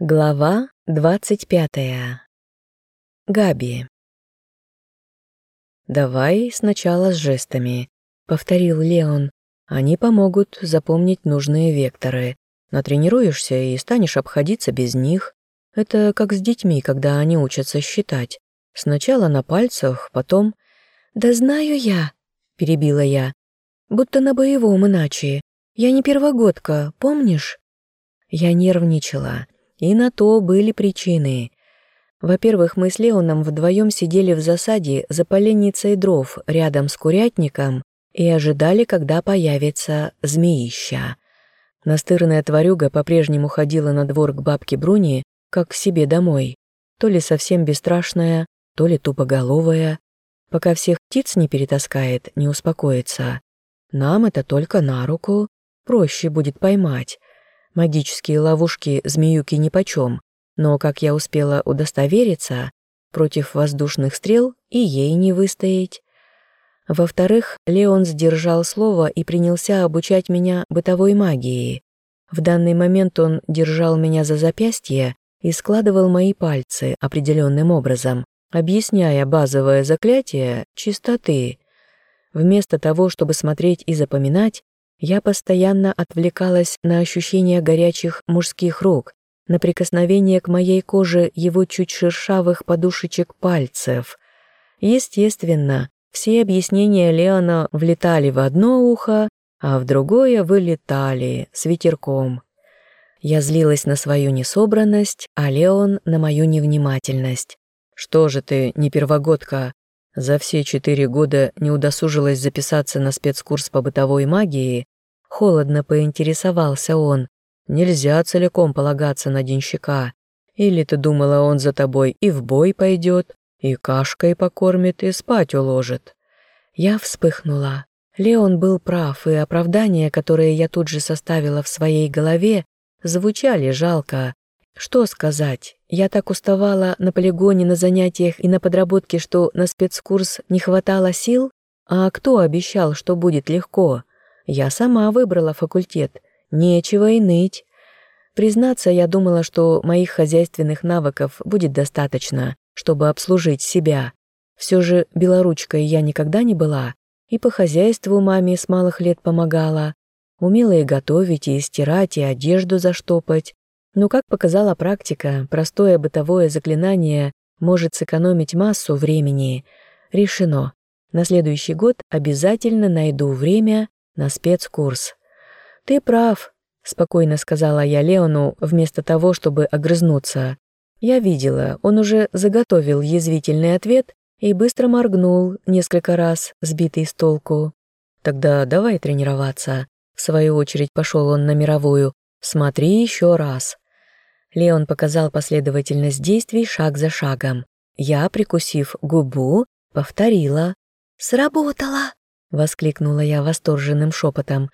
Глава двадцать пятая. Габи. «Давай сначала с жестами», — повторил Леон. «Они помогут запомнить нужные векторы. Натренируешься и станешь обходиться без них. Это как с детьми, когда они учатся считать. Сначала на пальцах, потом...» «Да знаю я», — перебила я. «Будто на боевом иначе. Я не первогодка, помнишь?» Я нервничала. И на то были причины. Во-первых, мы с Леоном вдвоем сидели в засаде за поленницей дров рядом с курятником и ожидали, когда появится змеища. Настырная тварюга по-прежнему ходила на двор к бабке Бруни, как к себе домой. То ли совсем бесстрашная, то ли тупоголовая. Пока всех птиц не перетаскает, не успокоится. Нам это только на руку, проще будет поймать. Магические ловушки змеюки нипочем, но, как я успела удостовериться, против воздушных стрел и ей не выстоять. Во-вторых, Леон сдержал слово и принялся обучать меня бытовой магии. В данный момент он держал меня за запястье и складывал мои пальцы определенным образом, объясняя базовое заклятие чистоты. Вместо того, чтобы смотреть и запоминать, я постоянно отвлекалась на ощущение горячих мужских рук, на прикосновение к моей коже его чуть шершавых подушечек пальцев. Естественно, все объяснения Леона влетали в одно ухо, а в другое вылетали с ветерком. Я злилась на свою несобранность, а Леон на мою невнимательность. «Что же ты, не первогодка, за все четыре года не удосужилась записаться на спецкурс по бытовой магии, холодно поинтересовался он. Нельзя целиком полагаться на денщика. Или ты думала, он за тобой и в бой пойдет, и кашкой покормит, и спать уложит? Я вспыхнула. Леон был прав, и оправдания, которые я тут же составила в своей голове, звучали жалко. Что сказать? Я так уставала на полигоне, на занятиях и на подработке, что на спецкурс не хватало сил? А кто обещал, что будет легко? Я сама выбрала факультет. Нечего и ныть. Признаться, я думала, что моих хозяйственных навыков будет достаточно, чтобы обслужить себя. Все же белоручкой я никогда не была, и по хозяйству маме с малых лет помогала. Умела и готовить, и стирать, и одежду заштопать. Но, как показала практика, простое бытовое заклинание может сэкономить массу времени. Решено. На следующий год обязательно найду время на спецкурс. «Ты прав», — спокойно сказала я Леону, вместо того, чтобы огрызнуться. Я видела, он уже заготовил язвительный ответ и быстро моргнул несколько раз, сбитый с толку. «Тогда давай тренироваться». В свою очередь пошел он на мировую. «Смотри еще раз». Леон показал последовательность действий шаг за шагом. Я, прикусив губу, повторила. «Сработало!» — воскликнула я восторженным шепотом.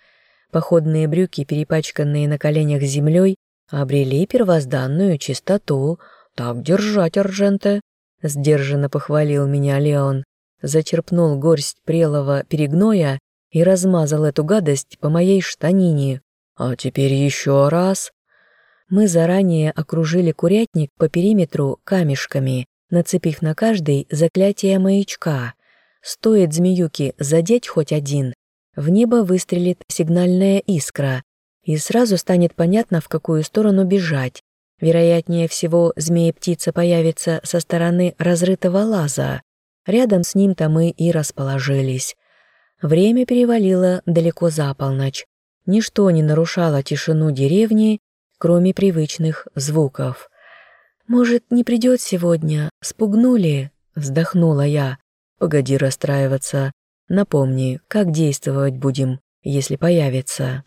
Походные брюки, перепачканные на коленях землей, обрели первозданную чистоту. «Так держать, Арженте!» — сдержанно похвалил меня Леон. Зачерпнул горсть прелого перегноя и размазал эту гадость по моей штанине. «А теперь еще раз!» Мы заранее окружили курятник по периметру камешками, нацепив на каждый заклятие маячка. Стоит змеюки задеть хоть один, в небо выстрелит сигнальная искра, и сразу станет понятно, в какую сторону бежать. Вероятнее всего, змея-птица появится со стороны разрытого лаза. Рядом с ним-то мы и расположились. Время перевалило далеко за полночь. Ничто не нарушало тишину деревни, кроме привычных звуков. «Может, не придет сегодня? Спугнули?» — вздохнула я. «Погоди расстраиваться. Напомни, как действовать будем, если появится».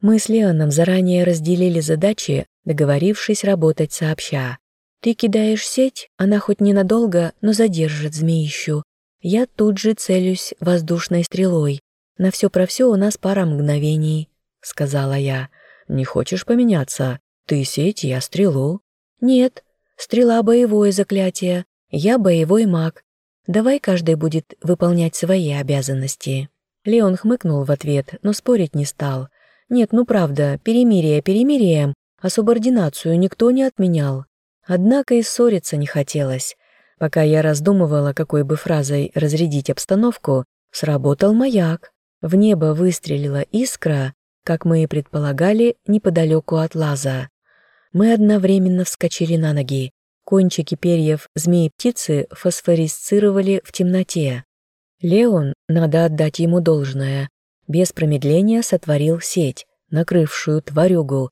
Мы с Леоном заранее разделили задачи, договорившись работать сообща. «Ты кидаешь сеть, она хоть ненадолго, но задержит змеищу. Я тут же целюсь воздушной стрелой. На все про все у нас пара мгновений», — сказала я. Не хочешь поменяться? Ты сеть, я стрелу». «Нет, стрела — боевое заклятие, я боевой маг. Давай каждый будет выполнять свои обязанности». Леон хмыкнул в ответ, но спорить не стал. «Нет, ну правда, перемирие перемирием, а субординацию никто не отменял. Однако и ссориться не хотелось. Пока я раздумывала, какой бы фразой разрядить обстановку, сработал маяк. В небо выстрелила искра, как мы и предполагали, неподалеку от лаза. Мы одновременно вскочили на ноги. Кончики перьев змеи-птицы фосфорисцировали в темноте. Леон, надо отдать ему должное, без промедления сотворил сеть, накрывшую тварюгу.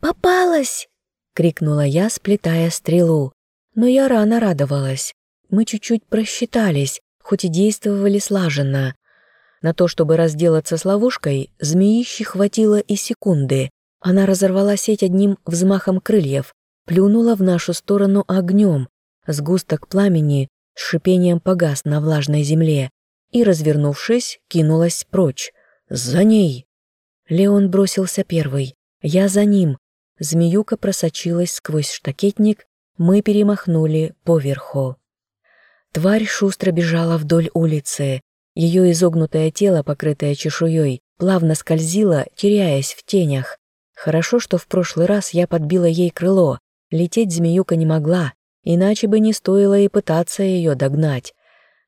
«Попалась!» — крикнула я, сплетая стрелу. Но я рано радовалась. Мы чуть-чуть просчитались, хоть и действовали слаженно. На то, чтобы разделаться с ловушкой, змеище хватило и секунды. Она разорвала сеть одним взмахом крыльев, плюнула в нашу сторону огнем. Сгусток пламени с шипением погас на влажной земле и, развернувшись, кинулась прочь. «За ней!» Леон бросился первый. Я за ним. Змеюка просочилась сквозь штакетник, мы перемахнули поверху. Тварь шустро бежала вдоль улицы. Ее изогнутое тело, покрытое чешуей, плавно скользило, теряясь в тенях. Хорошо, что в прошлый раз я подбила ей крыло. Лететь змеюка не могла, иначе бы не стоило и пытаться ее догнать.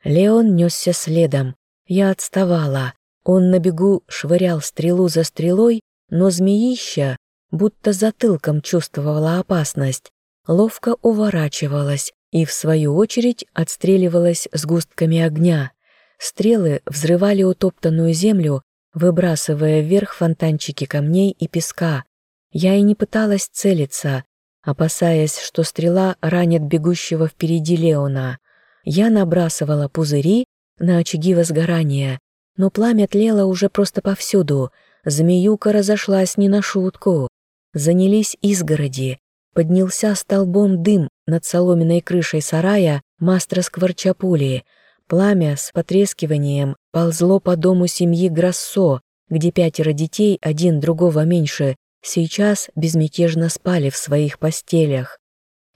Леон несся следом. Я отставала. Он на бегу швырял стрелу за стрелой, но змеища будто затылком чувствовала опасность, ловко уворачивалась и, в свою очередь, отстреливалась с густками огня. Стрелы взрывали утоптанную землю, выбрасывая вверх фонтанчики камней и песка. Я и не пыталась целиться, опасаясь, что стрела ранит бегущего впереди Леона. Я набрасывала пузыри на очаги возгорания, но пламя тлело уже просто повсюду. Змеюка разошлась не на шутку. Занялись изгороди. Поднялся столбом дым над соломенной крышей сарая мастера Скворчапули — Пламя с потрескиванием ползло по дому семьи Грассо, где пятеро детей, один другого меньше, сейчас безмятежно спали в своих постелях.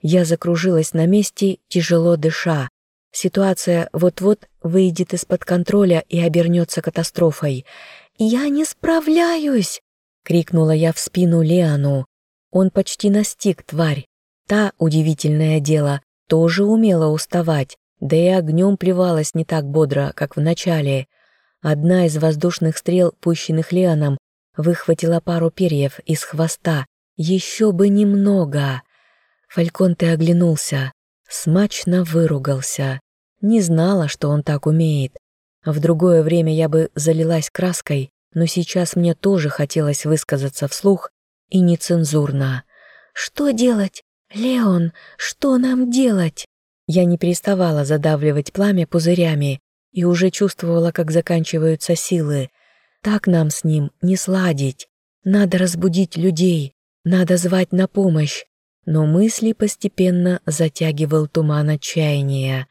Я закружилась на месте, тяжело дыша. Ситуация вот-вот выйдет из-под контроля и обернется катастрофой. «Я не справляюсь!» — крикнула я в спину Леону. Он почти настиг тварь. Та, удивительное дело, тоже умела уставать, да и огнем плевалась не так бодро, как в начале. Одна из воздушных стрел, пущенных Леоном, выхватила пару перьев из хвоста. Еще бы немного. Фальконте оглянулся, смачно выругался. Не знала, что он так умеет. В другое время я бы залилась краской, но сейчас мне тоже хотелось высказаться вслух и нецензурно. «Что делать? Леон, что нам делать?» Я не переставала задавливать пламя пузырями и уже чувствовала, как заканчиваются силы. Так нам с ним не сладить. Надо разбудить людей, надо звать на помощь. Но мысли постепенно затягивал туман отчаяния.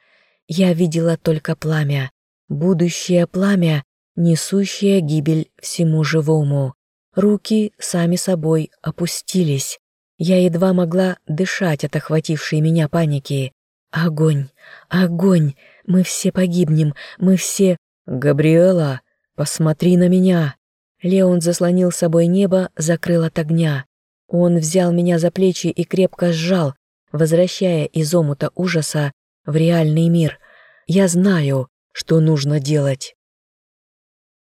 Я видела только пламя. Будущее пламя, несущее гибель всему живому. Руки сами собой опустились. Я едва могла дышать от охватившей меня паники. Огонь! Огонь! Мы все погибнем! Мы все... Габриэла, посмотри на меня! Леон заслонил собой небо, закрыл от огня. Он взял меня за плечи и крепко сжал, возвращая из омута ужаса в реальный мир. Я знаю, что нужно делать.